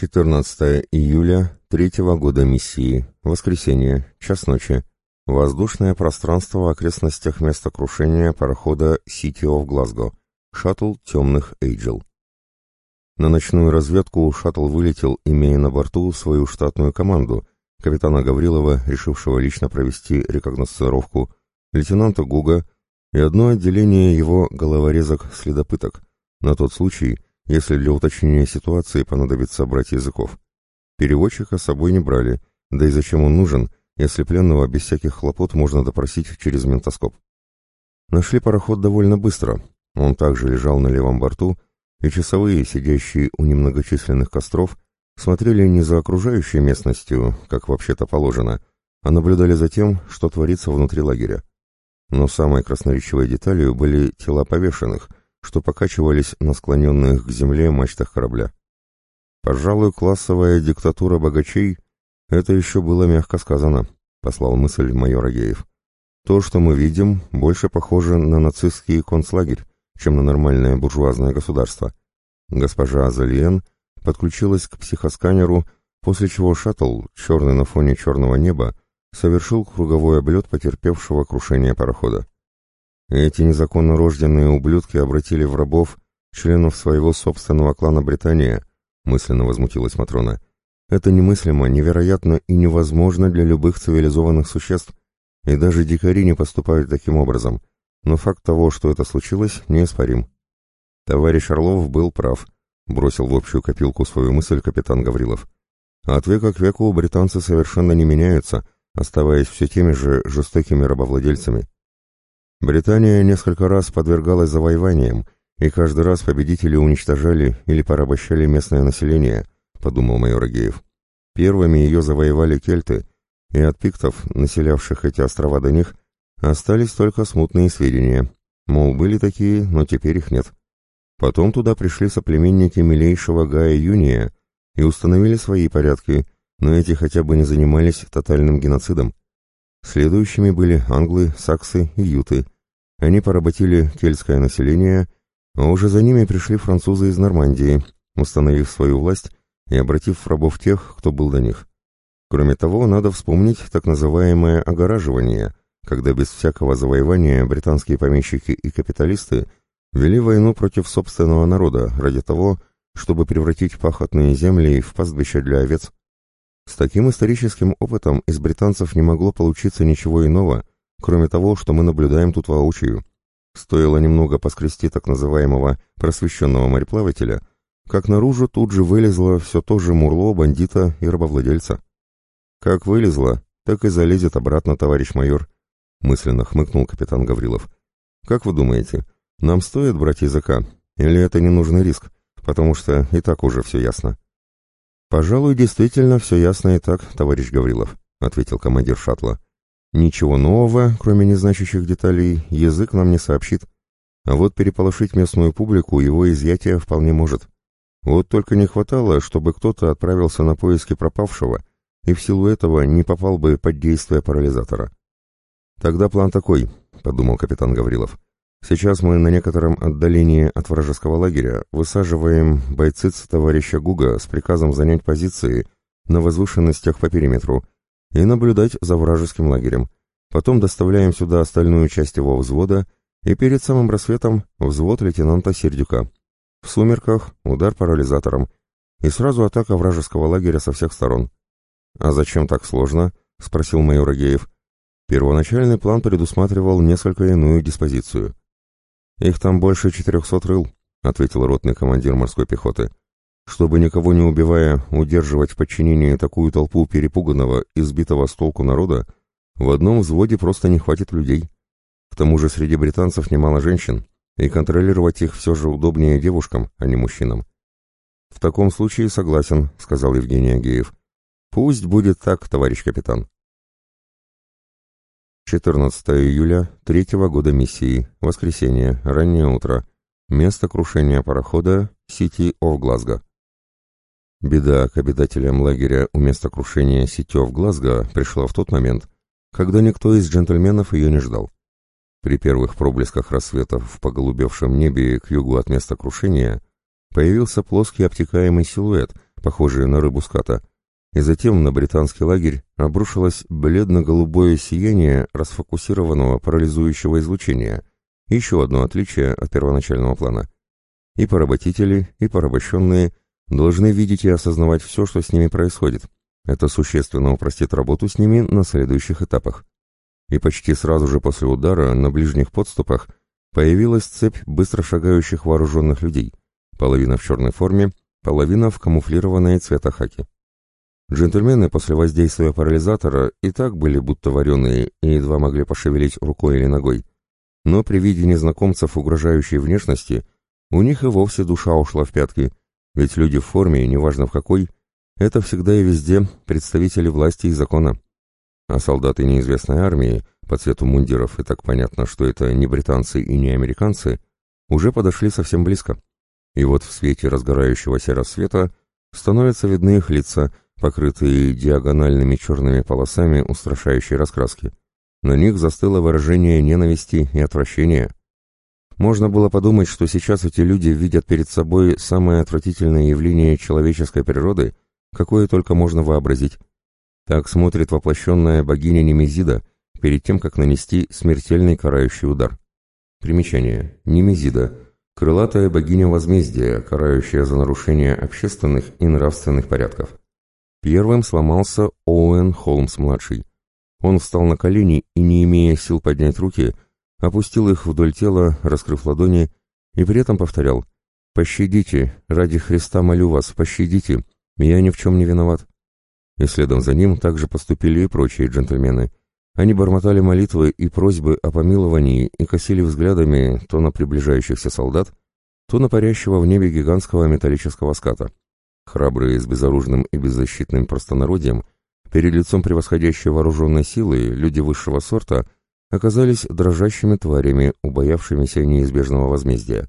14 июля третьего года миссии. Воскресенье. Час ночи. Воздушное пространство в окрестностях места крушения парохода City of Glasgow. Шаттл темных Эйджел. На ночную разведку шаттл вылетел, имея на борту свою штатную команду, капитана Гаврилова, решившего лично провести рекогносцировку, лейтенанта Гуга и одно отделение его головорезок-следопыток, на тот случай, если для уточнения ситуации понадобится брать языков. Переводчика с собой не брали, да и зачем он нужен, если пленного без всяких хлопот можно допросить через ментоскоп. Нашли пароход довольно быстро, он также лежал на левом борту, и часовые, сидящие у немногочисленных костров, смотрели не за окружающей местностью, как вообще-то положено, а наблюдали за тем, что творится внутри лагеря. Но самой красноречивой деталью были тела повешенных, что покачивались на склоненных к земле мачтах корабля. «Пожалуй, классовая диктатура богачей — это еще было мягко сказано», — послал мысль майор Агеев. «То, что мы видим, больше похоже на нацистский концлагерь, чем на нормальное буржуазное государство». Госпожа Азалиен подключилась к психосканеру, после чего шаттл, черный на фоне черного неба, совершил круговой облет потерпевшего крушение парохода. Эти незаконно рожденные ублюдки обратили в рабов членов своего собственного клана Британия, мысленно возмутилась Матрона. Это немыслимо, невероятно и невозможно для любых цивилизованных существ, и даже дикари не поступают таким образом. Но факт того, что это случилось, неоспорим. Товарищ Орлов был прав, бросил в общую копилку свою мысль капитан Гаврилов. От века к веку британцы совершенно не меняются, оставаясь все теми же жестокими рабовладельцами. Британия несколько раз подвергалась завоеваниям, и каждый раз победители уничтожали или порабощали местное население, подумал майор Агеев. Первыми ее завоевали кельты, и от пиктов, населявших эти острова до них, остались только смутные сведения. Мол, были такие, но теперь их нет. Потом туда пришли соплеменники милейшего Гая Юния и установили свои порядки, но эти хотя бы не занимались тотальным геноцидом. Следующими были англы, саксы и юты. Они поработили кельтское население, а уже за ними пришли французы из Нормандии, установив свою власть и обратив в рабов тех, кто был до них. Кроме того, надо вспомнить так называемое огораживание, когда без всякого завоевания британские помещики и капиталисты вели войну против собственного народа ради того, чтобы превратить пахотные земли в пастбища для овец. С таким историческим опытом из британцев не могло получиться ничего иного, кроме того, что мы наблюдаем тут воочию. Стоило немного поскрести так называемого просвещенного мореплавателя, как наружу тут же вылезло все то же мурло бандита и рабовладельца. «Как вылезло, так и залезет обратно, товарищ майор», — мысленно хмыкнул капитан Гаврилов. «Как вы думаете, нам стоит брать языка, или это ненужный риск, потому что и так уже все ясно?» «Пожалуй, действительно все ясно и так, товарищ Гаврилов», — ответил командир шаттла. «Ничего нового, кроме незначащих деталей, язык нам не сообщит. А вот переполошить местную публику его изъятие вполне может. Вот только не хватало, чтобы кто-то отправился на поиски пропавшего и в силу этого не попал бы под действие парализатора». «Тогда план такой», — подумал капитан Гаврилов. Сейчас мы на некотором отдалении от вражеского лагеря высаживаем бойциц товарища Гуга с приказом занять позиции на возвышенностях по периметру и наблюдать за вражеским лагерем. Потом доставляем сюда остальную часть его взвода и перед самым рассветом взвод лейтенанта Сердюка. В сумерках удар парализатором и сразу атака вражеского лагеря со всех сторон. «А зачем так сложно?» — спросил майор Агеев. Первоначальный план предусматривал несколько иную диспозицию. «Их там больше четырехсот рыл», — ответил ротный командир морской пехоты. «Чтобы никого не убивая удерживать в подчинении такую толпу перепуганного и сбитого с толку народа, в одном взводе просто не хватит людей. К тому же среди британцев немало женщин, и контролировать их все же удобнее девушкам, а не мужчинам». «В таком случае согласен», — сказал Евгений Агеев. «Пусть будет так, товарищ капитан». 14 июля третьего года миссии. Воскресенье. Раннее утро. Место крушения парохода City of Glasgow. Беда к обитателям лагеря у места крушения of Glasgow пришла в тот момент, когда никто из джентльменов ее не ждал. При первых проблесках рассвета в поголубевшем небе к югу от места крушения появился плоский обтекаемый силуэт, похожие на рыбу ската, и затем на британский лагерь обрушилось бледно-голубое сияние расфокусированного парализующего излучения, еще одно отличие от первоначального плана. И поработители, и порабощенные должны видеть и осознавать все, что с ними происходит. Это существенно упростит работу с ними на следующих этапах. И почти сразу же после удара на ближних подступах появилась цепь быстро шагающих вооруженных людей, половина в черной форме, половина в камуфлированной цвета хаки. Джентльмены после воздействия парализатора и так были будто вареные и едва могли пошевелить рукой или ногой. Но при виде незнакомцев угрожающей внешности у них и вовсе душа ушла в пятки, ведь люди в форме, неважно в какой, это всегда и везде представители власти и закона. А солдаты неизвестной армии, по цвету мундиров, и так понятно, что это не британцы и не американцы, уже подошли совсем близко. И вот в свете разгорающегося рассвета становятся видны их лица – покрытые диагональными черными полосами устрашающей раскраски. На них застыло выражение ненависти и отвращения. Можно было подумать, что сейчас эти люди видят перед собой самое отвратительное явление человеческой природы, какое только можно вообразить. Так смотрит воплощенная богиня Немезида перед тем, как нанести смертельный карающий удар. Примечание. Немезида. Крылатая богиня возмездия, карающая за нарушение общественных и нравственных порядков. Первым сломался Оуэн Холмс-младший. Он встал на колени и, не имея сил поднять руки, опустил их вдоль тела, раскрыв ладони, и при этом повторял «Пощадите, ради Христа молю вас, пощадите, я ни в чем не виноват». И следом за ним также поступили и прочие джентльмены. Они бормотали молитвы и просьбы о помиловании и косили взглядами то на приближающихся солдат, то на парящего в небе гигантского металлического ската. Храбрые с безоружным и беззащитным простонародьем, перед лицом превосходящей вооруженной силы, люди высшего сорта оказались дрожащими тварями, убоявшимися неизбежного возмездия.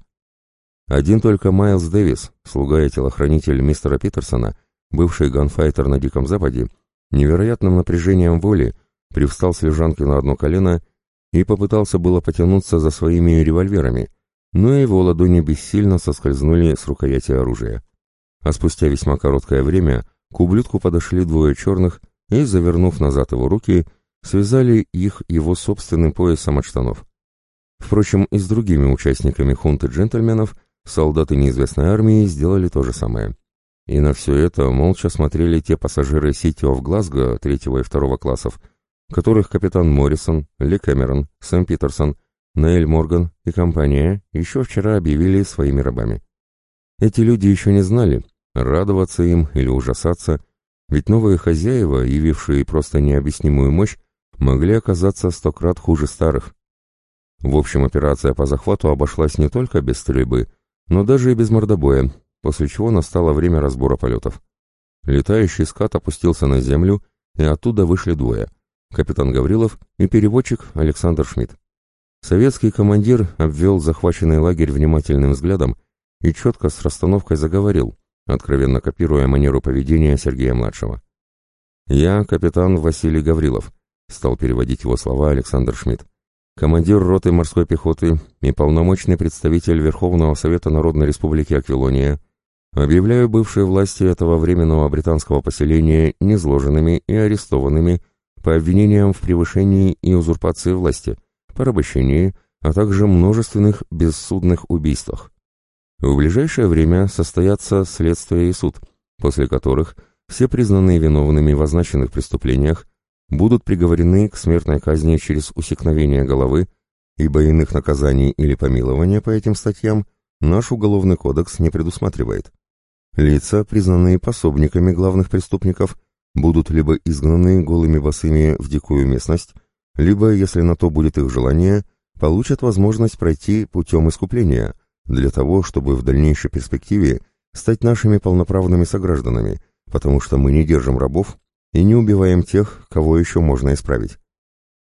Один только Майлз Дэвис, слуга и телохранитель мистера Питерсона, бывший ганфайтер на Диком Западе, невероятным напряжением воли привстал с лежанки на одно колено и попытался было потянуться за своими револьверами, но его ладони бессильно соскользнули с рукояти оружия а спустя весьма короткое время к ублюдку подошли двое черных и, завернув назад его руки, связали их его собственным поясом от штанов. Впрочем, и с другими участниками хунты джентльменов солдаты неизвестной армии сделали то же самое. И на все это молча смотрели те пассажиры City of Glasgow третьего и второго классов, которых капитан Моррисон, Ли Кэмерон, Сэм Питерсон, Нейль Морган и компания еще вчера объявили своими рабами. Эти люди еще не знали, радоваться им или ужасаться, ведь новые хозяева, явившие просто необъяснимую мощь, могли оказаться сто крат хуже старых. В общем, операция по захвату обошлась не только без стрельбы, но даже и без мордобоя, после чего настало время разбора полетов. Летающий скат опустился на землю, и оттуда вышли двое — капитан Гаврилов и переводчик Александр Шмидт. Советский командир обвел захваченный лагерь внимательным взглядом и четко с расстановкой заговорил, откровенно копируя манеру поведения Сергея-младшего. «Я капитан Василий Гаврилов», — стал переводить его слова Александр Шмидт, командир роты морской пехоты и полномочный представитель Верховного Совета Народной Республики Аквилония, объявляю бывшие власти этого временного британского поселения незложенными и арестованными по обвинениям в превышении и узурпации власти, порабощении, а также множественных бессудных убийствах. В ближайшее время состоятся следствие и суд, после которых все признанные виновными в означенных преступлениях будут приговорены к смертной казни через усекновение головы, ибо иных наказаний или помилования по этим статьям наш Уголовный кодекс не предусматривает. Лица, признанные пособниками главных преступников, будут либо изгнаны голыми босыми в дикую местность, либо, если на то будет их желание, получат возможность пройти путем искупления, для того, чтобы в дальнейшей перспективе стать нашими полноправными согражданами, потому что мы не держим рабов и не убиваем тех, кого еще можно исправить.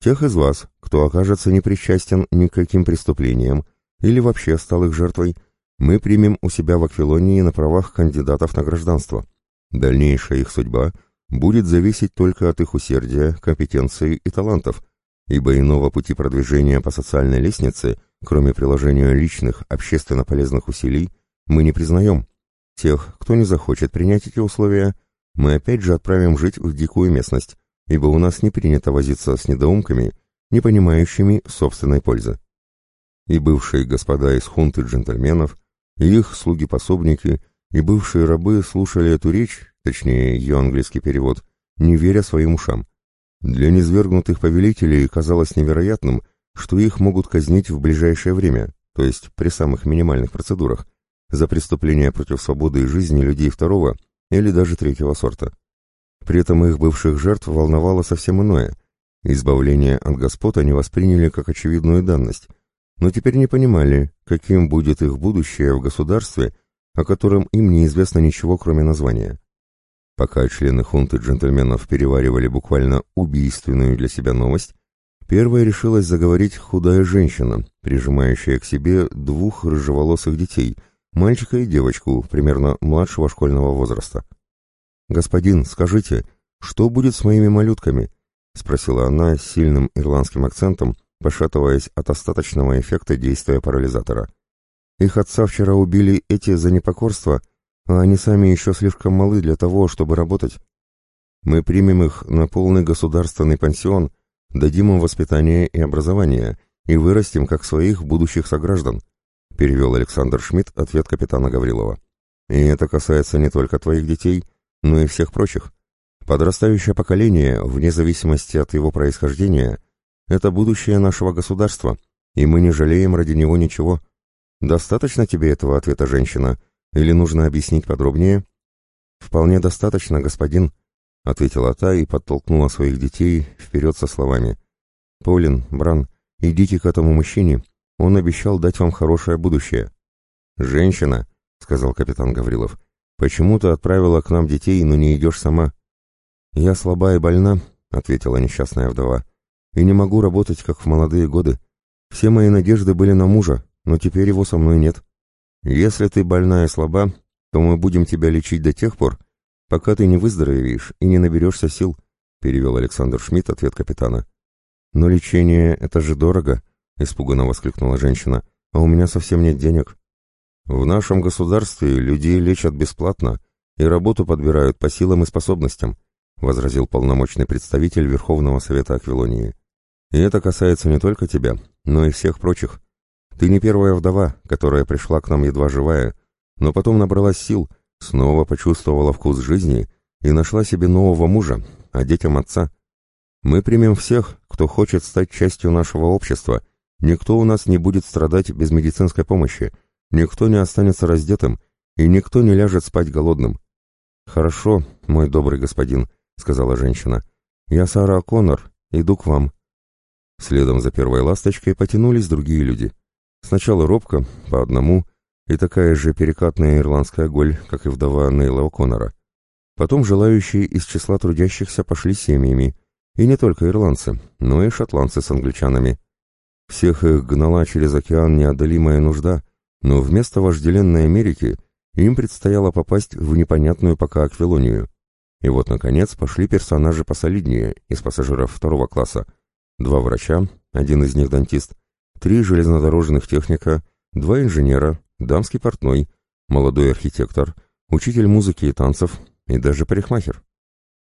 Тех из вас, кто окажется непричастен ни к каким преступлениям или вообще стал их жертвой, мы примем у себя в Аквилонии на правах кандидатов на гражданство. Дальнейшая их судьба будет зависеть только от их усердия, компетенции и талантов, ибо иного пути продвижения по социальной лестнице – Кроме приложения личных, общественно полезных усилий, мы не признаем. Тех, кто не захочет принять эти условия, мы опять же отправим жить в дикую местность, ибо у нас не принято возиться с недоумками, не понимающими собственной пользы. И бывшие господа из хунты джентльменов, и их слуги-пособники, и бывшие рабы слушали эту речь, точнее ее английский перевод, не веря своим ушам. Для низвергнутых повелителей казалось невероятным, что их могут казнить в ближайшее время, то есть при самых минимальных процедурах, за преступления против свободы и жизни людей второго или даже третьего сорта. При этом их бывших жертв волновало совсем иное. Избавление от господ они восприняли как очевидную данность, но теперь не понимали, каким будет их будущее в государстве, о котором им неизвестно ничего, кроме названия. Пока члены хунты джентльменов переваривали буквально убийственную для себя новость, первая решилась заговорить худая женщина, прижимающая к себе двух рыжеволосых детей, мальчика и девочку, примерно младшего школьного возраста. «Господин, скажите, что будет с моими малютками?» — спросила она с сильным ирландским акцентом, пошатываясь от остаточного эффекта действия парализатора. «Их отца вчера убили эти за непокорство, а они сами еще слишком малы для того, чтобы работать. Мы примем их на полный государственный пансион, дадим им воспитание и образование и вырастим как своих будущих сограждан», перевел Александр Шмидт ответ капитана Гаврилова. «И это касается не только твоих детей, но и всех прочих. Подрастающее поколение, вне зависимости от его происхождения, это будущее нашего государства, и мы не жалеем ради него ничего. Достаточно тебе этого ответа, женщина, или нужно объяснить подробнее? Вполне достаточно, господин, ответила та и подтолкнула своих детей вперед со словами. Полин, Бран, идите к этому мужчине, он обещал дать вам хорошее будущее. Женщина, сказал капитан Гаврилов, почему ты отправила к нам детей, но не идешь сама? Я слаба и больна, ответила несчастная вдова и не могу работать, как в молодые годы. Все мои надежды были на мужа, но теперь его со мной нет. Если ты больна и слаба, то мы будем тебя лечить до тех пор, пока ты не выздоровеешь и не наберешься сил», — перевел Александр Шмидт ответ капитана. «Но лечение — это же дорого», — испуганно воскликнула женщина, — «а у меня совсем нет денег». «В нашем государстве людей лечат бесплатно и работу подбирают по силам и способностям», — возразил полномочный представитель Верховного Совета Аквилонии. И это касается не только тебя, но и всех прочих. Ты не первая вдова, которая пришла к нам едва живая, но потом набралась сил, снова почувствовала вкус жизни и нашла себе нового мужа, а детям отца. Мы примем всех, кто хочет стать частью нашего общества. Никто у нас не будет страдать без медицинской помощи, никто не останется раздетым, и никто не ляжет спать голодным. «Хорошо, мой добрый господин», — сказала женщина. «Я Сара Коннор, иду к вам». Следом за первой ласточкой потянулись другие люди. Сначала робко, по одному, и такая же перекатная ирландская голь, как и вдова Нейла О'Коннора. Потом желающие из числа трудящихся пошли семьями, и не только ирландцы, но и шотландцы с англичанами. Всех их гнала через океан неодолимая нужда, но вместо вожделенной Америки им предстояло попасть в непонятную пока Аквилонию. И вот, наконец, пошли персонажи посолиднее, из пассажиров второго класса, Два врача, один из них дантист, три железнодорожных техника, два инженера, дамский портной, молодой архитектор, учитель музыки и танцев и даже парикмахер.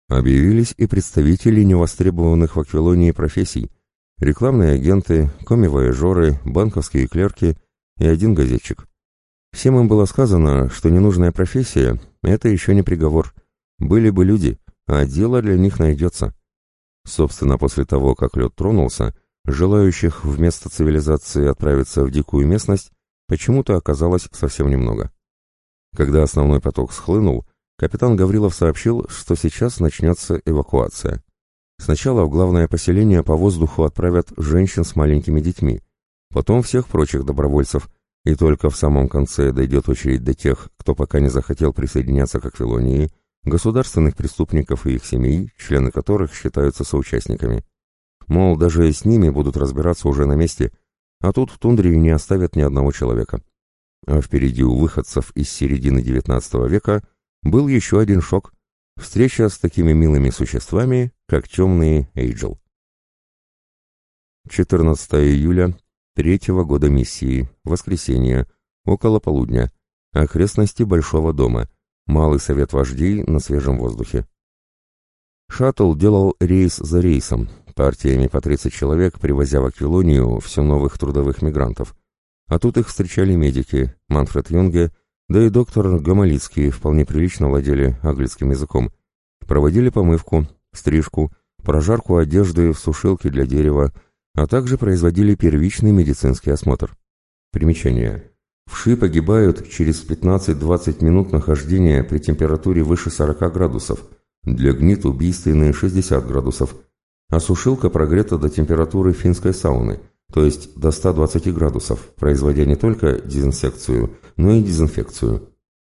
Объявились и представители невостребованных в Аквилонии профессий, рекламные агенты, коми-вояжеры, банковские клерки и один газетчик. Всем им было сказано, что ненужная профессия – это еще не приговор. Были бы люди, а дело для них найдется. Собственно, после того, как лед тронулся, желающих вместо цивилизации отправиться в дикую местность почему-то оказалось совсем немного. Когда основной поток схлынул, капитан Гаврилов сообщил, что сейчас начнется эвакуация. Сначала в главное поселение по воздуху отправят женщин с маленькими детьми, потом всех прочих добровольцев, и только в самом конце дойдет очередь до тех, кто пока не захотел присоединяться к Аквилонии, государственных преступников и их семей, члены которых считаются соучастниками. Мол, даже с ними будут разбираться уже на месте, а тут в тундре не оставят ни одного человека. А впереди у выходцев из середины XIX века был еще один шок – встреча с такими милыми существами, как темные Эйджел. 14 июля третьего года миссии, воскресенье, около полудня, окрестности Большого дома, малый совет вождей на свежем воздухе. Шаттл делал рейс за рейсом, партиями по 30 человек, привозя в Аквилонию все новых трудовых мигрантов. А тут их встречали медики, Манфред Юнге, да и доктор Гамалицкий вполне прилично владели английским языком. Проводили помывку, стрижку, прожарку одежды в сушилке для дерева, а также производили первичный медицинский осмотр. Примечание. Вши погибают через 15-20 минут нахождения при температуре выше 40 градусов, для гнит убийственные 60 градусов, а сушилка прогрета до температуры финской сауны, то есть до 120 градусов, производя не только дезинсекцию, но и дезинфекцию.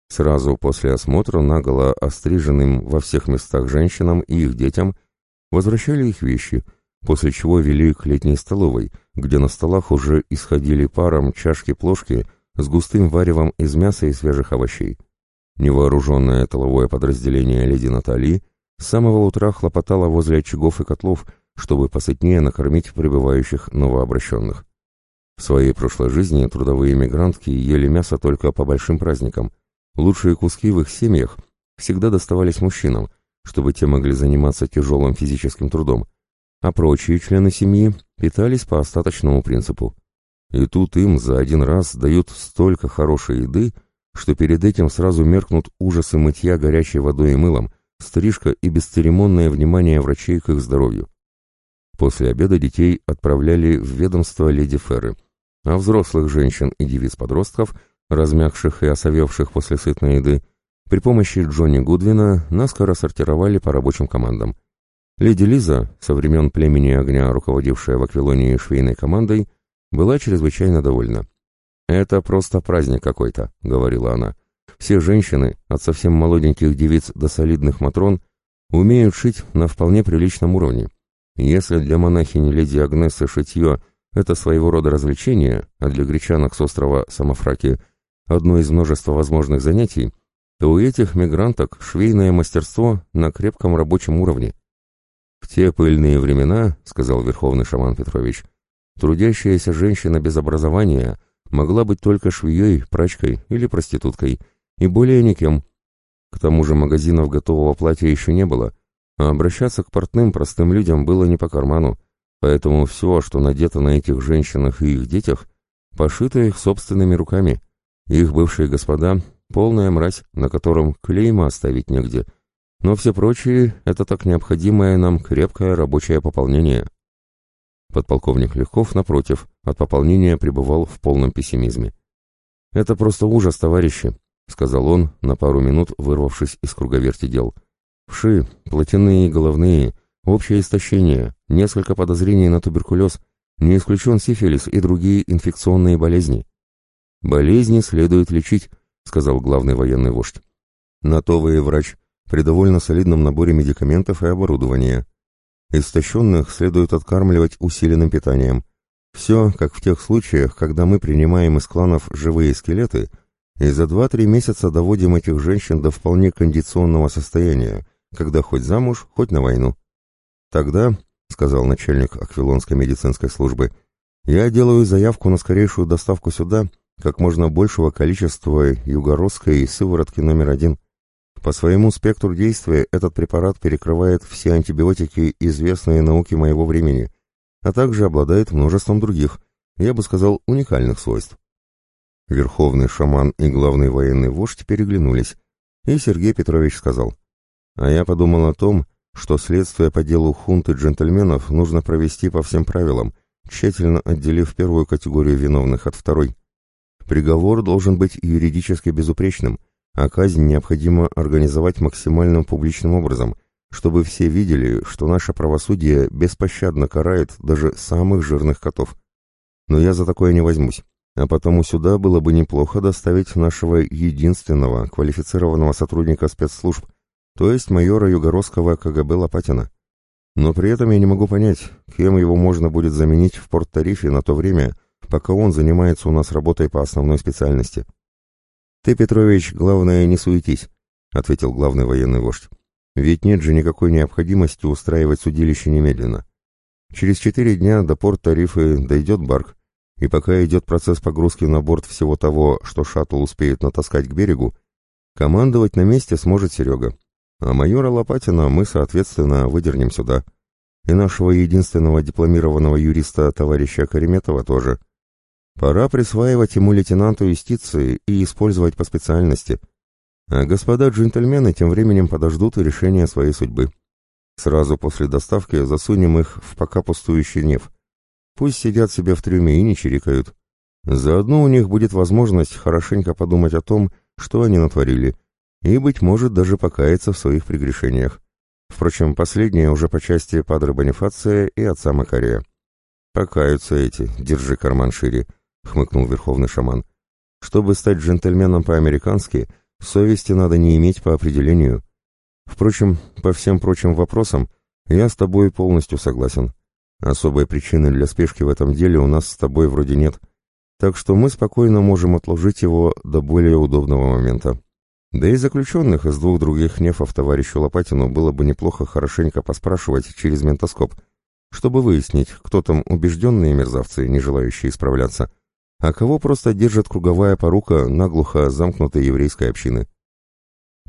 Сразу после осмотра наголо остриженным во всех местах женщинам и их детям возвращали их вещи, после чего вели к летней столовой, где на столах уже исходили паром чашки-плошки с густым варевом из мяса и свежих овощей. Невооруженное тыловое подразделение леди Натали с самого утра хлопотало возле очагов и котлов, чтобы посытнее накормить прибывающих новообращенных. В своей прошлой жизни трудовые мигрантки ели мясо только по большим праздникам. Лучшие куски в их семьях всегда доставались мужчинам, чтобы те могли заниматься тяжелым физическим трудом, а прочие члены семьи питались по остаточному принципу. И тут им за один раз дают столько хорошей еды, что перед этим сразу меркнут ужасы мытья горячей водой и мылом, стрижка и бесцеремонное внимание врачей к их здоровью. После обеда детей отправляли в ведомство леди Ферры, а взрослых женщин и девиц-подростков, размягших и осовевших после сытной еды, при помощи Джонни Гудвина наскоро сортировали по рабочим командам. Леди Лиза, со времен племени огня, руководившая в Аквилонии швейной командой, была чрезвычайно довольна. «Это просто праздник какой-то», — говорила она. «Все женщины, от совсем молоденьких девиц до солидных матрон, умеют шить на вполне приличном уровне. Если для монахини леди Агнесы шитье — это своего рода развлечение, а для гречанок с острова Самофраки — одно из множества возможных занятий, то у этих мигранток швейное мастерство на крепком рабочем уровне. «В те пыльные времена, — сказал верховный шаман Петрович, — трудящаяся женщина без образования — могла быть только швеей, прачкой или проституткой, и более никем. К тому же магазинов готового платья еще не было, а обращаться к портным простым людям было не по карману, поэтому все, что надето на этих женщинах и их детях, пошито их собственными руками. Их бывшие господа — полная мразь, на котором клейма оставить негде, но все прочие — это так необходимое нам крепкое рабочее пополнение. Подполковник Легков, напротив, от пополнения пребывал в полном пессимизме. «Это просто ужас, товарищи», — сказал он, на пару минут вырвавшись из круговерти дел. «Вши, плотяные и головные, общее истощение, несколько подозрений на туберкулез, не исключен сифилис и другие инфекционные болезни». «Болезни следует лечить», — сказал главный военный вождь. «На то вы и врач, при довольно солидном наборе медикаментов и оборудования. Истощенных следует откармливать усиленным питанием. Все, как в тех случаях, когда мы принимаем из кланов живые скелеты и за 2-3 месяца доводим этих женщин до вполне кондиционного состояния, когда хоть замуж, хоть на войну. Тогда, — сказал начальник Аквилонской медицинской службы, — я делаю заявку на скорейшую доставку сюда как можно большего количества югородской сыворотки номер один — по своему спектру действия этот препарат перекрывает все антибиотики, известные науке моего времени, а также обладает множеством других, я бы сказал, уникальных свойств. Верховный шаман и главный военный вождь переглянулись, и Сергей Петрович сказал, «А я подумал о том, что следствие по делу хунты джентльменов нужно провести по всем правилам, тщательно отделив первую категорию виновных от второй. Приговор должен быть юридически безупречным, а казнь необходимо организовать максимальным публичным образом, чтобы все видели, что наше правосудие беспощадно карает даже самых жирных котов. Но я за такое не возьмусь, а потому сюда было бы неплохо доставить нашего единственного квалифицированного сотрудника спецслужб, то есть майора Югородского КГБ Лопатина. Но при этом я не могу понять, кем его можно будет заменить в порт-тарифе на то время, пока он занимается у нас работой по основной специальности. «Ты, Петрович, главное, не суетись», — ответил главный военный вождь. «Ведь нет же никакой необходимости устраивать судилище немедленно. Через четыре дня до порт Тарифы дойдет барк, и пока идет процесс погрузки на борт всего того, что шаттл успеет натаскать к берегу, командовать на месте сможет Серега. А майора Лопатина мы, соответственно, выдернем сюда. И нашего единственного дипломированного юриста товарища Кареметова тоже. Пора присваивать ему лейтенанту юстиции и использовать по специальности. А господа джентльмены тем временем подождут решения своей судьбы. Сразу после доставки засунем их в пока пустующий неф. Пусть сидят себе в трюме и не чирикают. Заодно у них будет возможность хорошенько подумать о том, что они натворили, и, быть может, даже покаяться в своих прегрешениях. Впрочем, последнее уже по части Падре Бонифация и отца Макария. «Покаются эти, держи карман шире», — хмыкнул верховный шаман. «Чтобы стать джентльменом по-американски, совести надо не иметь по определению. Впрочем, по всем прочим вопросам я с тобой полностью согласен. Особой причины для спешки в этом деле у нас с тобой вроде нет, так что мы спокойно можем отложить его до более удобного момента. Да и заключенных из двух других нефов товарищу Лопатину было бы неплохо хорошенько поспрашивать через ментоскоп, чтобы выяснить, кто там убежденные мерзавцы, не желающие исправляться, а кого просто держит круговая порука наглухо замкнутой еврейской общины.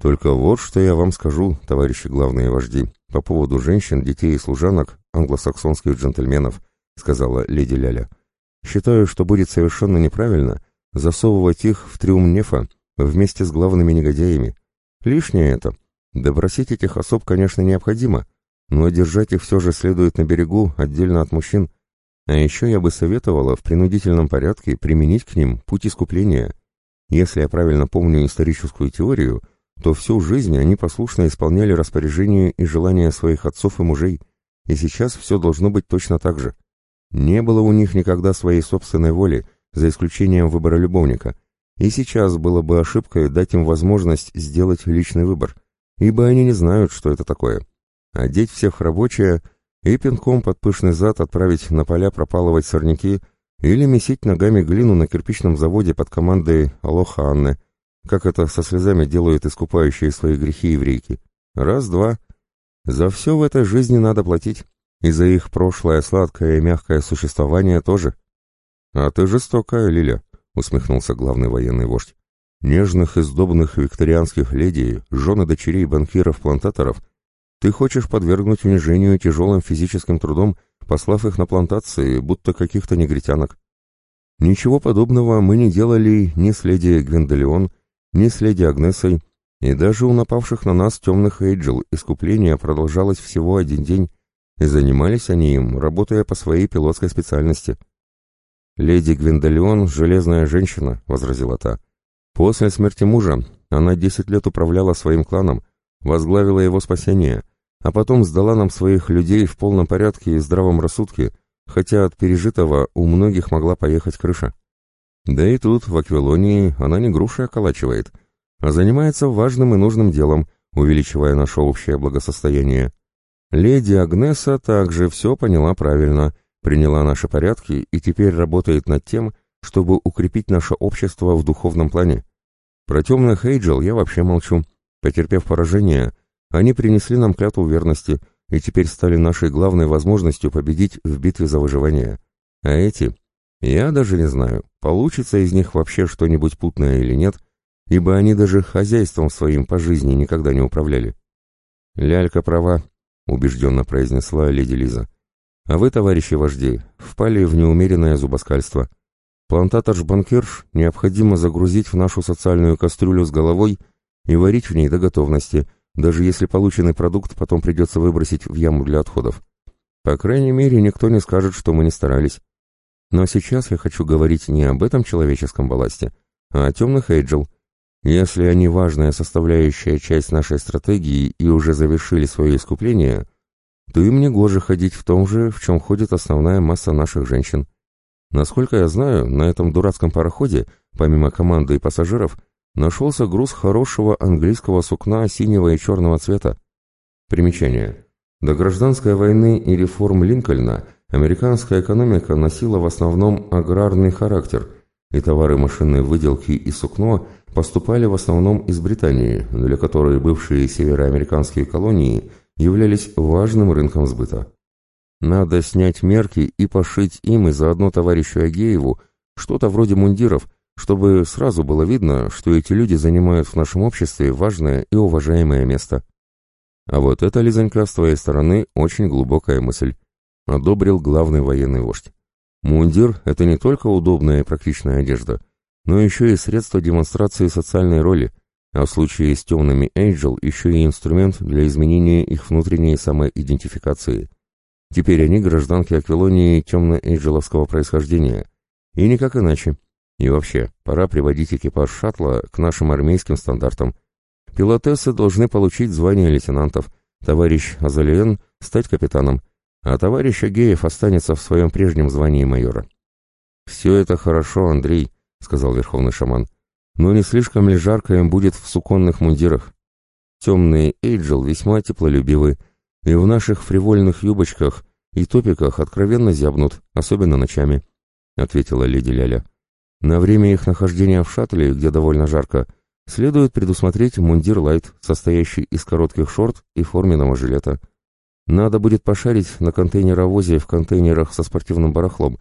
Только вот что я вам скажу, товарищи главные вожди, по поводу женщин, детей и служанок, англосаксонских джентльменов, сказала леди Ляля. Считаю, что будет совершенно неправильно засовывать их в трюм Нефа вместе с главными негодяями. Лишнее это. Допросить этих особ, конечно, необходимо, но держать их все же следует на берегу, отдельно от мужчин. А еще я бы советовала в принудительном порядке применить к ним путь искупления. Если я правильно помню историческую теорию, то всю жизнь они послушно исполняли распоряжения и желания своих отцов и мужей, и сейчас все должно быть точно так же. Не было у них никогда своей собственной воли, за исключением выбора любовника, и сейчас было бы ошибкой дать им возможность сделать личный выбор, ибо они не знают, что это такое. Одеть всех рабочее и пинком под пышный зад отправить на поля пропалывать сорняки или месить ногами глину на кирпичном заводе под командой Алоха Анны – как это со слезами делают искупающие свои грехи еврейки. Раз-два. За все в этой жизни надо платить, и за их прошлое сладкое и мягкое существование тоже. — А ты жестокая, Лиля, — усмехнулся главный военный вождь. — Нежных и сдобных викторианских леди, жены дочерей банкиров-плантаторов, ты хочешь подвергнуть унижению тяжелым физическим трудом, послав их на плантации, будто каких-то негритянок. Ничего подобного мы не делали ни с леди Гвендолеон, ни с леди Агнесой, и даже у напавших на нас темных Эйджел искупление продолжалось всего один день, и занимались они им, работая по своей пилотской специальности. «Леди Гвиндолеон — железная женщина», — возразила та. «После смерти мужа она десять лет управляла своим кланом, возглавила его спасение, а потом сдала нам своих людей в полном порядке и здравом рассудке, хотя от пережитого у многих могла поехать крыша. Да и тут, в Аквилонии, она не груши околачивает, а занимается важным и нужным делом, увеличивая наше общее благосостояние. Леди Агнеса также все поняла правильно, приняла наши порядки и теперь работает над тем, чтобы укрепить наше общество в духовном плане. Про темных Эйджел я вообще молчу. Потерпев поражение, они принесли нам клятву верности и теперь стали нашей главной возможностью победить в битве за выживание. А эти я даже не знаю, получится из них вообще что-нибудь путное или нет, ибо они даже хозяйством своим по жизни никогда не управляли. «Лялька права», — убежденно произнесла леди Лиза. «А вы, товарищи вожди, впали в неумеренное зубоскальство. Плантатор-банкирш необходимо загрузить в нашу социальную кастрюлю с головой и варить в ней до готовности, даже если полученный продукт потом придется выбросить в яму для отходов. По крайней мере, никто не скажет, что мы не старались. Но сейчас я хочу говорить не об этом человеческом балласте, а о темных Эйджел. Если они важная составляющая часть нашей стратегии и уже завершили свое искупление, то им не гоже ходить в том же, в чем ходит основная масса наших женщин. Насколько я знаю, на этом дурацком пароходе, помимо команды и пассажиров, нашелся груз хорошего английского сукна синего и черного цвета. Примечание. До гражданской войны и реформ Линкольна – Американская экономика носила в основном аграрный характер, и товары машинной выделки и сукно поступали в основном из Британии, для которой бывшие североамериканские колонии являлись важным рынком сбыта. Надо снять мерки и пошить им и заодно товарищу Агееву что-то вроде мундиров, чтобы сразу было видно, что эти люди занимают в нашем обществе важное и уважаемое место. А вот это, Лизонька, с твоей стороны очень глубокая мысль. Одобрил главный военный вождь. Мундир — это не только удобная и практичная одежда, но еще и средство демонстрации социальной роли, а в случае с темными Эйджел еще и инструмент для изменения их внутренней самоидентификации. Теперь они гражданки Аквилонии темно-эйджеловского происхождения. И никак иначе. И вообще, пора приводить экипаж шаттла к нашим армейским стандартам. Пилотессы должны получить звание лейтенантов, товарищ Азалиен стать капитаном, а товарищ Агеев останется в своем прежнем звании майора. «Все это хорошо, Андрей», — сказал верховный шаман, — «но не слишком ли жарко им будет в суконных мундирах? Темные Эйджел весьма теплолюбивы, и в наших фривольных юбочках и топиках откровенно зябнут, особенно ночами», — ответила леди Ляля. На время их нахождения в шаттле, где довольно жарко, следует предусмотреть мундир лайт, состоящий из коротких шорт и форменного жилета. Надо будет пошарить на контейнеровозе в контейнерах со спортивным барахлом.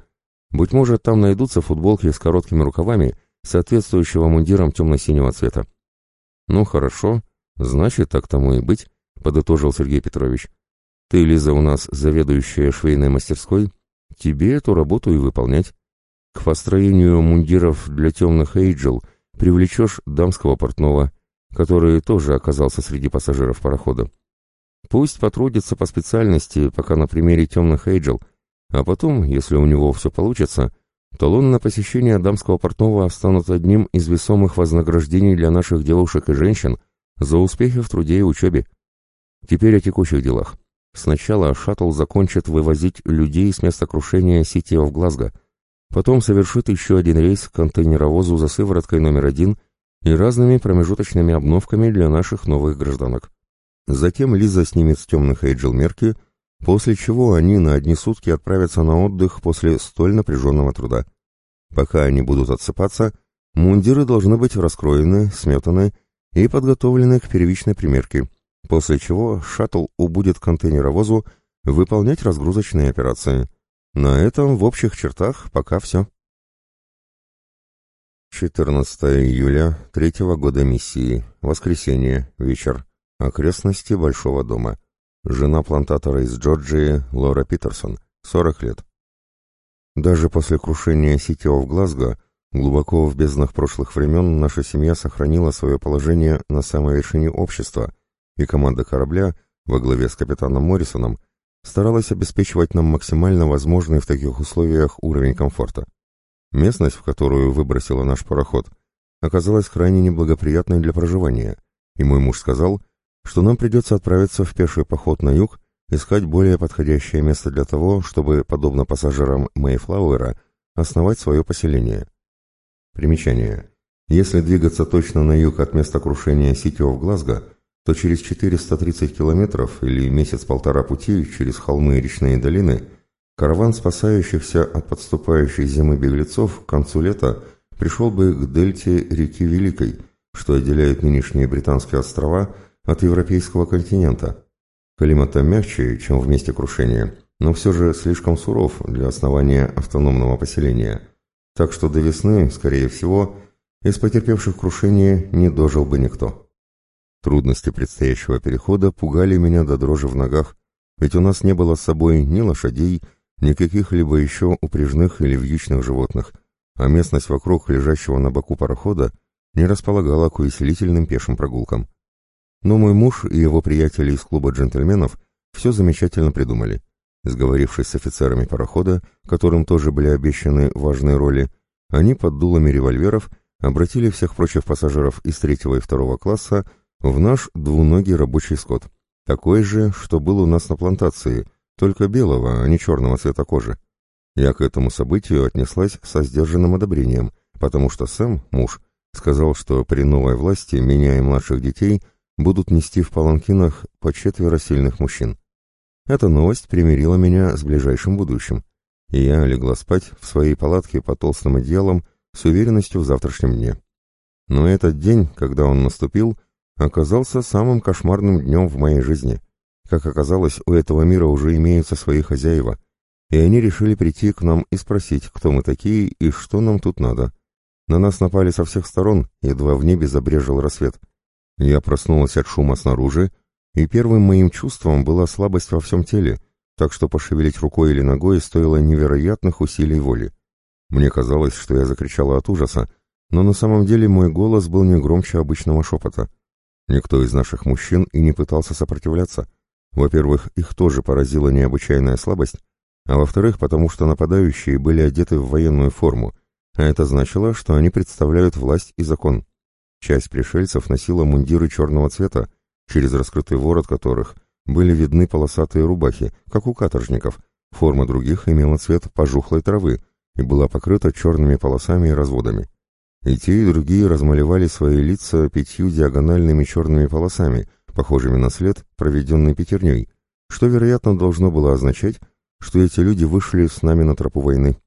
Быть может, там найдутся футболки с короткими рукавами, соответствующего мундирам темно-синего цвета. «Ну хорошо, значит, так тому и быть», — подытожил Сергей Петрович. «Ты, Лиза, у нас заведующая швейной мастерской, тебе эту работу и выполнять. К построению мундиров для темных Эйджел привлечешь дамского портного, который тоже оказался среди пассажиров парохода. Пусть потрудится по специальности, пока на примере темных Эйджел, а потом, если у него все получится, талон на посещение дамского портного станут одним из весомых вознаграждений для наших девушек и женщин за успехи в труде и учебе. Теперь о текущих делах. Сначала шаттл закончит вывозить людей с места крушения Сити в Глазго — Потом совершит еще один рейс к контейнеровозу за сывороткой номер один и разными промежуточными обновками для наших новых гражданок. Затем Лиза снимет с темных Эйджел мерки, после чего они на одни сутки отправятся на отдых после столь напряженного труда. Пока они будут отсыпаться, мундиры должны быть раскроены, сметаны и подготовлены к первичной примерке, после чего шаттл убудет контейнеровозу выполнять разгрузочные операции – на этом в общих чертах пока все. 14 июля третьего года миссии. Воскресенье. Вечер. Окрестности Большого дома. Жена плантатора из Джорджии Лора Питерсон. 40 лет. Даже после крушения Ситио в Глазго, глубоко в безднах прошлых времен, наша семья сохранила свое положение на самой вершине общества, и команда корабля, во главе с капитаном Моррисоном, старалась обеспечивать нам максимально возможный в таких условиях уровень комфорта. Местность, в которую выбросила наш пароход, оказалась крайне неблагоприятной для проживания, и мой муж сказал, что нам придется отправиться в пеший поход на юг, искать более подходящее место для того, чтобы, подобно пассажирам Мэйфлауэра, основать свое поселение. Примечание. Если двигаться точно на юг от места крушения Ситио в Глазго – то через 430 километров или месяц-полтора пути через холмы и речные долины караван спасающихся от подступающей зимы беглецов к концу лета пришел бы к дельте реки Великой, что отделяет нынешние британские острова от европейского континента. Климат там мягче, чем в месте крушения, но все же слишком суров для основания автономного поселения, так что до весны, скорее всего, из потерпевших крушение не дожил бы никто. Трудности предстоящего перехода пугали меня до дрожи в ногах, ведь у нас не было с собой ни лошадей, ни каких-либо еще упряжных или вьючных животных, а местность вокруг лежащего на боку парохода не располагала к увеселительным пешим прогулкам. Но мой муж и его приятели из клуба джентльменов все замечательно придумали. Сговорившись с офицерами парохода, которым тоже были обещаны важные роли, они под дулами револьверов обратили всех прочих пассажиров из третьего и второго класса в наш двуногий рабочий скот, такой же, что был у нас на плантации, только белого, а не черного цвета кожи. Я к этому событию отнеслась со сдержанным одобрением, потому что Сэм, муж, сказал, что при новой власти меня и младших детей будут нести в паланкинах по четверо сильных мужчин. Эта новость примирила меня с ближайшим будущим, и я легла спать в своей палатке под толстым одеялом с уверенностью в завтрашнем дне. Но этот день, когда он наступил, оказался самым кошмарным днем в моей жизни. Как оказалось, у этого мира уже имеются свои хозяева, и они решили прийти к нам и спросить, кто мы такие и что нам тут надо. На нас напали со всех сторон, едва в небе забрежил рассвет. Я проснулась от шума снаружи, и первым моим чувством была слабость во всем теле, так что пошевелить рукой или ногой стоило невероятных усилий воли. Мне казалось, что я закричала от ужаса, но на самом деле мой голос был не громче обычного шепота. Никто из наших мужчин и не пытался сопротивляться. Во-первых, их тоже поразила необычайная слабость, а во-вторых, потому что нападающие были одеты в военную форму, а это значило, что они представляют власть и закон. Часть пришельцев носила мундиры черного цвета, через раскрытый ворот которых были видны полосатые рубахи, как у каторжников. Форма других имела цвет пожухлой травы и была покрыта черными полосами и разводами. И те, и другие размалевали свои лица пятью диагональными черными полосами, похожими на след, проведенный пятерней, что, вероятно, должно было означать, что эти люди вышли с нами на тропу войны.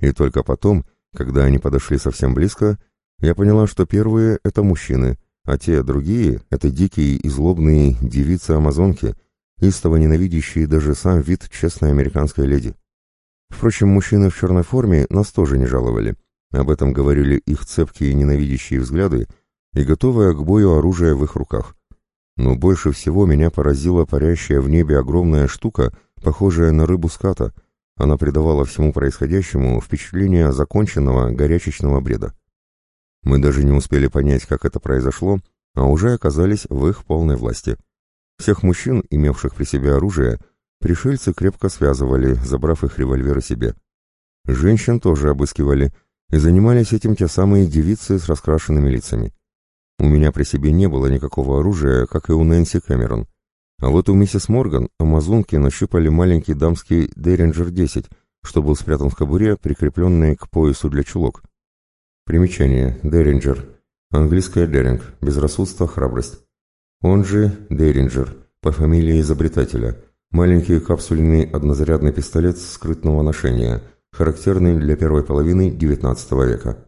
И только потом, когда они подошли совсем близко, я поняла, что первые — это мужчины, а те другие — это дикие и злобные девицы-амазонки, истово ненавидящие даже сам вид честной американской леди. Впрочем, мужчины в черной форме нас тоже не жаловали. Об этом говорили их цепкие ненавидящие взгляды и готовое к бою оружие в их руках. Но больше всего меня поразила парящая в небе огромная штука, похожая на рыбу ската. Она придавала всему происходящему впечатление законченного горячечного бреда. Мы даже не успели понять, как это произошло, а уже оказались в их полной власти. Всех мужчин, имевших при себе оружие, пришельцы крепко связывали, забрав их револьверы себе. Женщин тоже обыскивали, и занимались этим те самые девицы с раскрашенными лицами. У меня при себе не было никакого оружия, как и у Нэнси Кэмерон. А вот у миссис Морган амазонки нащупали маленький дамский Деринджер-10, что был спрятан в кобуре, прикрепленной к поясу для чулок. Примечание. Деринджер. Английское Деринг. Безрассудство, храбрость. Он же Деринджер, по фамилии изобретателя. Маленький капсульный однозарядный пистолет скрытного ношения, характерный для первой половины XIX века.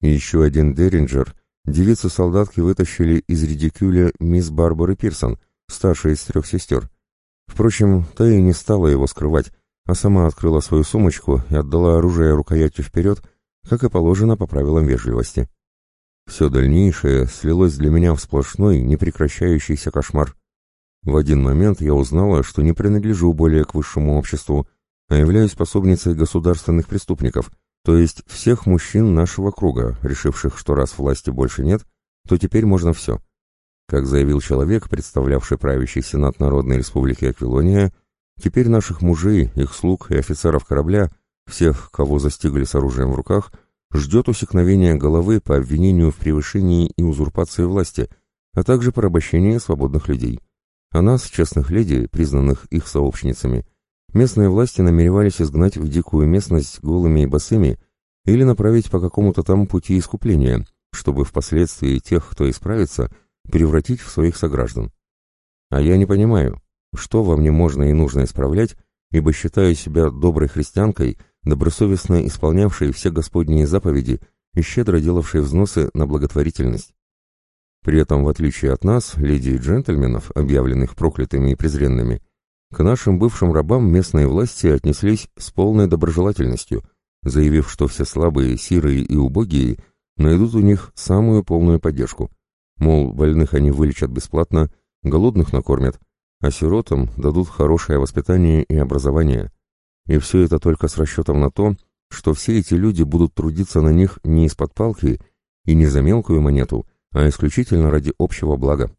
Еще один Деринджер девицу-солдатки вытащили из редикюля мисс Барбары Пирсон, старшей из трех сестер. Впрочем, та и не стала его скрывать, а сама открыла свою сумочку и отдала оружие рукоятью вперед, как и положено по правилам вежливости. Все дальнейшее слилось для меня в сплошной, непрекращающийся кошмар. В один момент я узнала, что не принадлежу более к высшему обществу, а являюсь пособницей государственных преступников, то есть всех мужчин нашего круга, решивших, что раз власти больше нет, то теперь можно все. Как заявил человек, представлявший правящий сенат Народной Республики Аквилония, теперь наших мужей, их слуг и офицеров корабля всех, кого застигли с оружием в руках, ждет усекновение головы по обвинению в превышении и узурпации власти, а также порабощение свободных людей. А нас, честных леди, признанных их сообщницами, местные власти намеревались изгнать в дикую местность голыми и босыми или направить по какому-то там пути искупления, чтобы впоследствии тех, кто исправится, превратить в своих сограждан. А я не понимаю, что во мне можно и нужно исправлять, ибо считаю себя доброй христианкой – добросовестно исполнявшие все господние заповеди и щедро делавшие взносы на благотворительность. При этом, в отличие от нас, леди и джентльменов, объявленных проклятыми и презренными, к нашим бывшим рабам местные власти отнеслись с полной доброжелательностью, заявив, что все слабые, сирые и убогие найдут у них самую полную поддержку. Мол, больных они вылечат бесплатно, голодных накормят, а сиротам дадут хорошее воспитание и образование. И все это только с расчетом на то, что все эти люди будут трудиться на них не из-под палки и не за мелкую монету, а исключительно ради общего блага.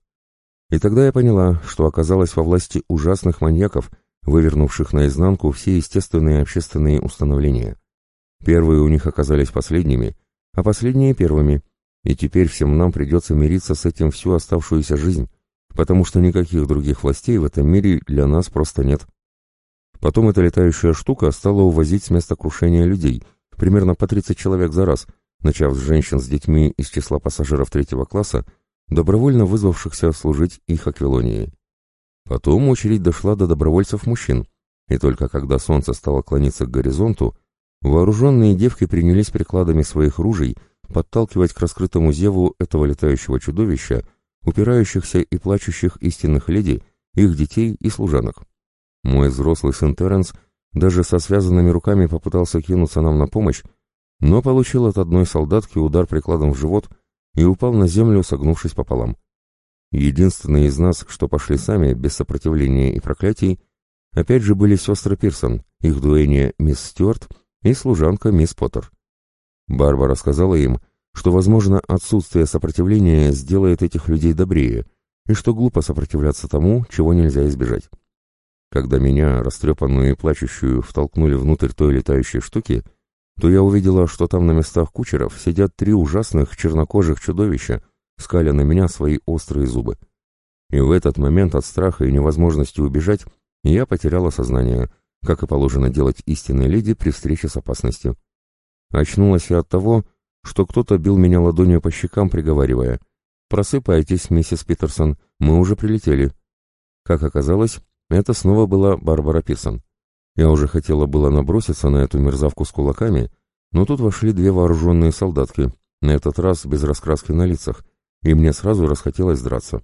И тогда я поняла, что оказалась во власти ужасных маньяков, вывернувших наизнанку все естественные общественные установления. Первые у них оказались последними, а последние первыми, и теперь всем нам придется мириться с этим всю оставшуюся жизнь, потому что никаких других властей в этом мире для нас просто нет. Потом эта летающая штука стала увозить с места крушения людей, примерно по 30 человек за раз, начав с женщин с детьми из числа пассажиров третьего класса, добровольно вызвавшихся служить их аквилонии. Потом очередь дошла до добровольцев-мужчин, и только когда солнце стало клониться к горизонту, вооруженные девки принялись прикладами своих ружей подталкивать к раскрытому зеву этого летающего чудовища, упирающихся и плачущих истинных леди, их детей и служанок. Мой взрослый сын Терренс даже со связанными руками попытался кинуться нам на помощь, но получил от одной солдатки удар прикладом в живот и упал на землю, согнувшись пополам. Единственные из нас, что пошли сами, без сопротивления и проклятий, опять же были сестры Пирсон, их дуэния мисс Стюарт и служанка мисс Поттер. Барбара сказала им, что, возможно, отсутствие сопротивления сделает этих людей добрее, и что глупо сопротивляться тому, чего нельзя избежать. Когда меня, растрепанную и плачущую, втолкнули внутрь той летающей штуки, то я увидела, что там на местах кучеров сидят три ужасных чернокожих чудовища, скаля на меня свои острые зубы. И в этот момент от страха и невозможности убежать я потеряла сознание, как и положено делать истинной леди при встрече с опасностью. Очнулась я от того, что кто-то бил меня ладонью по щекам, приговаривая «Просыпайтесь, миссис Питерсон, мы уже прилетели». Как оказалось, это снова была Барбара Пирсон. Я уже хотела было наброситься на эту мерзавку с кулаками, но тут вошли две вооруженные солдатки, на этот раз без раскраски на лицах, и мне сразу расхотелось драться.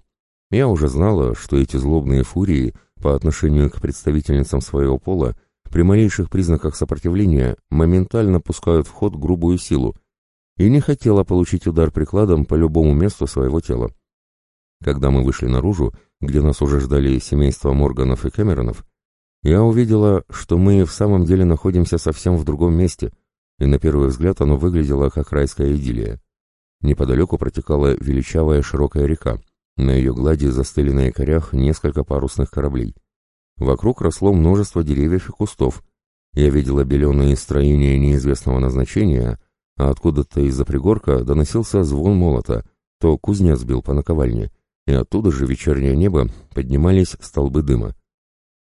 Я уже знала, что эти злобные фурии по отношению к представительницам своего пола при малейших признаках сопротивления моментально пускают в ход грубую силу, и не хотела получить удар прикладом по любому месту своего тела. Когда мы вышли наружу, где нас уже ждали семейства Морганов и Кэмеронов, я увидела, что мы в самом деле находимся совсем в другом месте, и на первый взгляд оно выглядело как райская идиллия. Неподалеку протекала величавая широкая река, на ее глади застыли на якорях несколько парусных кораблей. Вокруг росло множество деревьев и кустов. Я видела беленые строения неизвестного назначения, а откуда-то из-за пригорка доносился звон молота, то кузнец бил по наковальне, и оттуда же вечернее небо поднимались столбы дыма.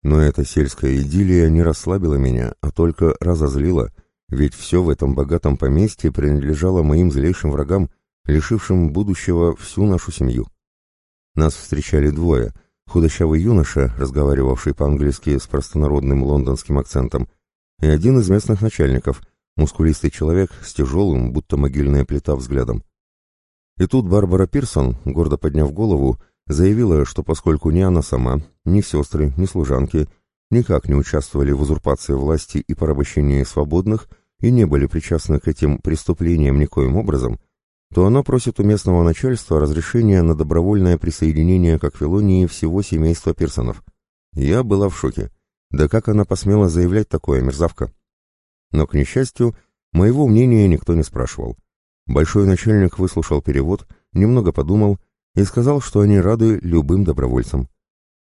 Но эта сельская идиллия не расслабила меня, а только разозлила, ведь все в этом богатом поместье принадлежало моим злейшим врагам, лишившим будущего всю нашу семью. Нас встречали двое. Худощавый юноша, разговаривавший по-английски с простонародным лондонским акцентом, и один из местных начальников, мускулистый человек с тяжелым, будто могильная плита, взглядом. И тут Барбара Пирсон, гордо подняв голову, заявила, что поскольку ни она сама, ни сестры, ни служанки никак не участвовали в узурпации власти и порабощении свободных и не были причастны к этим преступлениям никоим образом, то она просит у местного начальства разрешения на добровольное присоединение к Аквилонии всего семейства Пирсонов. Я была в шоке. Да как она посмела заявлять такое, мерзавка? Но, к несчастью, моего мнения никто не спрашивал. Большой начальник выслушал перевод, немного подумал и сказал, что они рады любым добровольцам.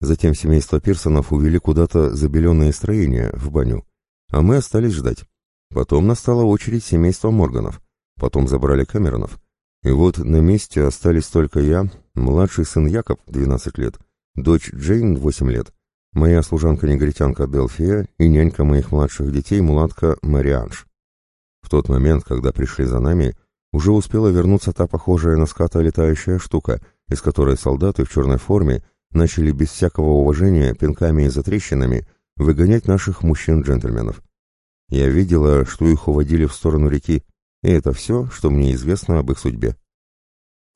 Затем семейство Пирсонов увели куда-то забеленные строения, в баню, а мы остались ждать. Потом настала очередь семейства Морганов, потом забрали Камеронов. И вот на месте остались только я, младший сын Якоб, 12 лет, дочь Джейн, 8 лет, моя служанка-негритянка Делфия и нянька моих младших детей, мулатка Марианж. В тот момент, когда пришли за нами, уже успела вернуться та похожая на ската летающая штука, из которой солдаты в черной форме начали без всякого уважения пинками и затрещинами выгонять наших мужчин-джентльменов. Я видела, что их уводили в сторону реки, и это все, что мне известно об их судьбе.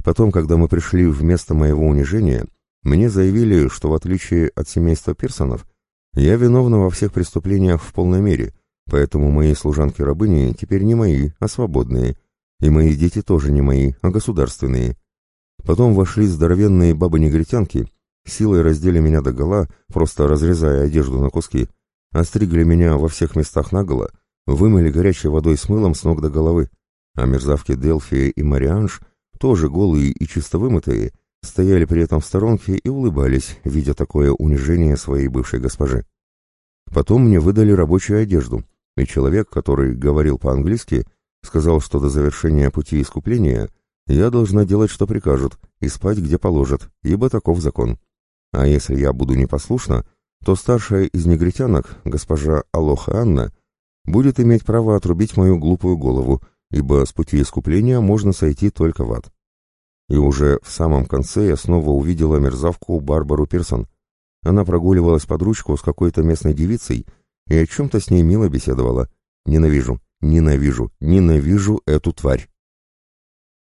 Потом, когда мы пришли в место моего унижения, мне заявили, что в отличие от семейства Пирсонов, я виновна во всех преступлениях в полной мере, поэтому мои служанки-рабыни теперь не мои, а свободные, и мои дети тоже не мои, а государственные. Потом вошли здоровенные бабы-негритянки, силой раздели меня до гола, просто разрезая одежду на куски, остригли меня во всех местах наголо, вымыли горячей водой с мылом с ног до головы, а мерзавки Делфия и Марианж, тоже голые и чисто вымытые, стояли при этом в сторонке и улыбались, видя такое унижение своей бывшей госпожи. Потом мне выдали рабочую одежду, и человек, который говорил по-английски, сказал, что до завершения пути искупления я должна делать, что прикажут, и спать, где положат, ибо таков закон. А если я буду непослушна, то старшая из негритянок, госпожа Алоха Анна, будет иметь право отрубить мою глупую голову, ибо с пути искупления можно сойти только в ад. И уже в самом конце я снова увидела мерзавку Барбару Пирсон. Она прогуливалась под ручку с какой-то местной девицей и о чем-то с ней мило беседовала. Ненавижу, ненавижу, ненавижу эту тварь.